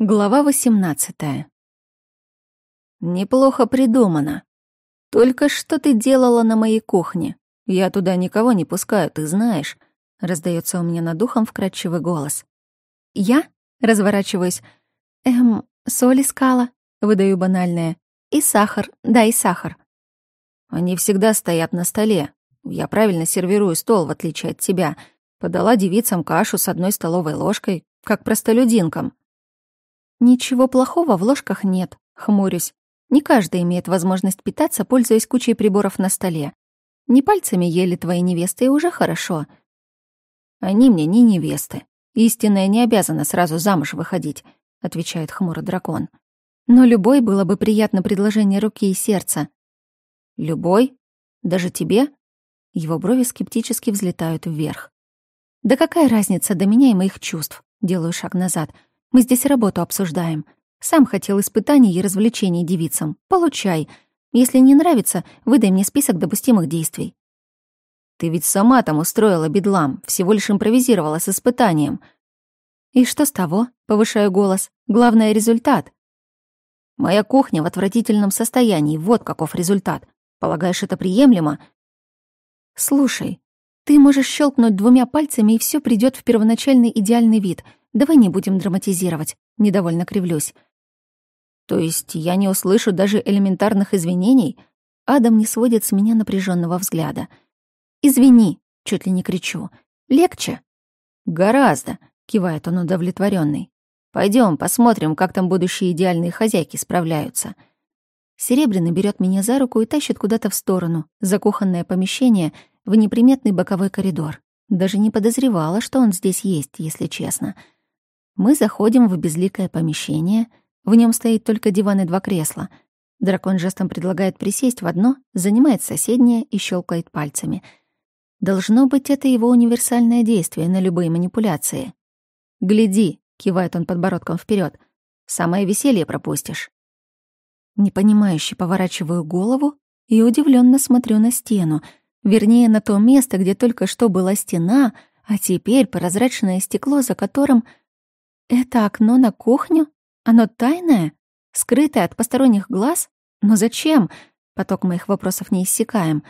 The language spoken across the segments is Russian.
Глава 18 Неплохо придумано. Только что ты делала на моей кухне? Я туда никого не пускаю, ты знаешь. Раздается у меня над ухом вкрадчивый голос. Я разворачиваюсь. Эм, соль искала, выдаю банальное. И сахар, да, и сахар. Они всегда стоят на столе. Я правильно сервирую стол, в отличие от тебя. Подала девицам кашу с одной столовой ложкой, как простолюдинкам. Ничего плохого в ложках нет, хмурюсь. Не каждый имеет возможность питаться, пользуясь кучей приборов на столе. Не пальцами ели твои невесты, и уже хорошо. Они мне не невесты. Истинная не обязана сразу замуж выходить, отвечает хмуро дракон. Но любой было бы приятно предложение руки и сердца. Любой? Даже тебе? Его брови скептически взлетают вверх. Да какая разница до меня и моих чувств? Делаю шаг назад — мы здесь работу обсуждаем. Сам хотел испытаний и развлечений девицам. Получай. Если не нравится, выдай мне список допустимых действий. Ты ведь сама там устроила бедлам, всего лишь импровизировала с испытанием. И что с того? Повышаю голос. Главное — результат. Моя кухня в отвратительном состоянии, вот каков результат. Полагаешь, это приемлемо? Слушай, ты можешь щелкнуть двумя пальцами, и все придет в первоначальный идеальный вид — Давай не будем драматизировать. Недовольно кривлюсь. То есть я не услышу даже элементарных извинений? Адам не сводит с меня напряженного взгляда. «Извини», — чуть ли не кричу. «Легче?» «Гораздо», — кивает он удовлетворенный. Пойдем, посмотрим, как там будущие идеальные хозяйки справляются». Серебряный берет меня за руку и тащит куда-то в сторону, за кухонное помещение, в неприметный боковой коридор. Даже не подозревала, что он здесь есть, если честно. Мы заходим в безликое помещение. В нем стоит только диван и два кресла. Дракон жестом предлагает присесть в одно, занимает соседнее и щелкает пальцами. Должно быть, это его универсальное действие на любые манипуляции. «Гляди», — кивает он подбородком вперед, — «самое веселье пропустишь». Непонимающе поворачиваю голову и удивленно смотрю на стену, вернее, на то место, где только что была стена, а теперь прозрачное стекло, за которым это окно на кухню? Оно тайное? Скрытое от посторонних глаз? Но зачем? Поток моих вопросов не иссякаем.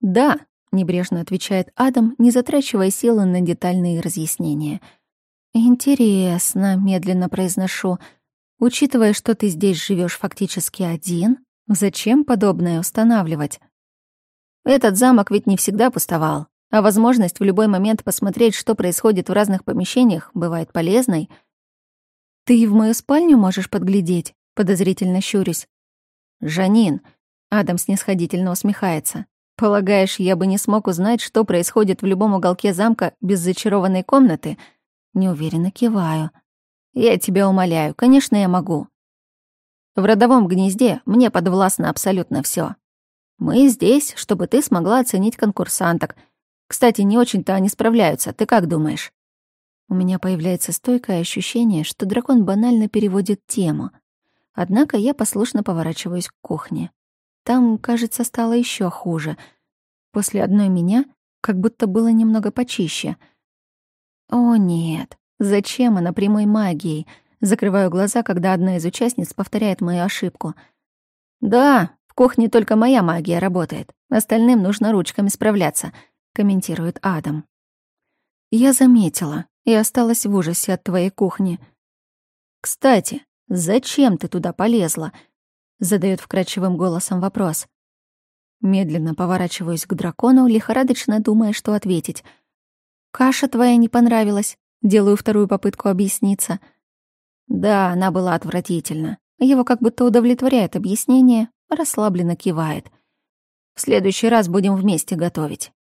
«Да», — небрежно отвечает Адам, не затрачивая силы на детальные разъяснения. «Интересно», — медленно произношу. «Учитывая, что ты здесь живешь фактически один, зачем подобное устанавливать?» «Этот замок ведь не всегда пустовал. А возможность в любой момент посмотреть, что происходит в разных помещениях, бывает полезной. «Ты и в мою спальню можешь подглядеть?» — подозрительно щурюсь. «Жанин», — Адам снисходительно усмехается, «полагаешь, я бы не смог узнать, что происходит в любом уголке замка без зачарованной комнаты?» Неуверенно киваю. «Я тебя умоляю, конечно, я могу. В родовом гнезде мне подвластно абсолютно все. Мы здесь, чтобы ты смогла оценить конкурсанток — кстати, не очень-то они справляются, ты как думаешь? У меня появляется стойкое ощущение, что дракон банально переводит тему. Однако я послушно поворачиваюсь к кухне. Там, кажется, стало еще хуже. После одной меня как будто было немного почище. О нет, зачем она прямой магией? Закрываю глаза, когда одна из участниц повторяет мою ошибку. Да, в кухне только моя магия работает. Остальным нужно ручками справляться — комментирует Адам. Я заметила и осталась в ужасе от твоей кухни. Кстати, зачем ты туда полезла? задает вкрадчивым голосом вопрос. Медленно поворачиваюсь к дракону, лихорадочно думая, что ответить. «Каша твоя не понравилась», — делаю вторую попытку объясниться. Да, она была отвратительна. Его как будто удовлетворяет объяснение, расслабленно кивает. «В следующий раз будем вместе готовить.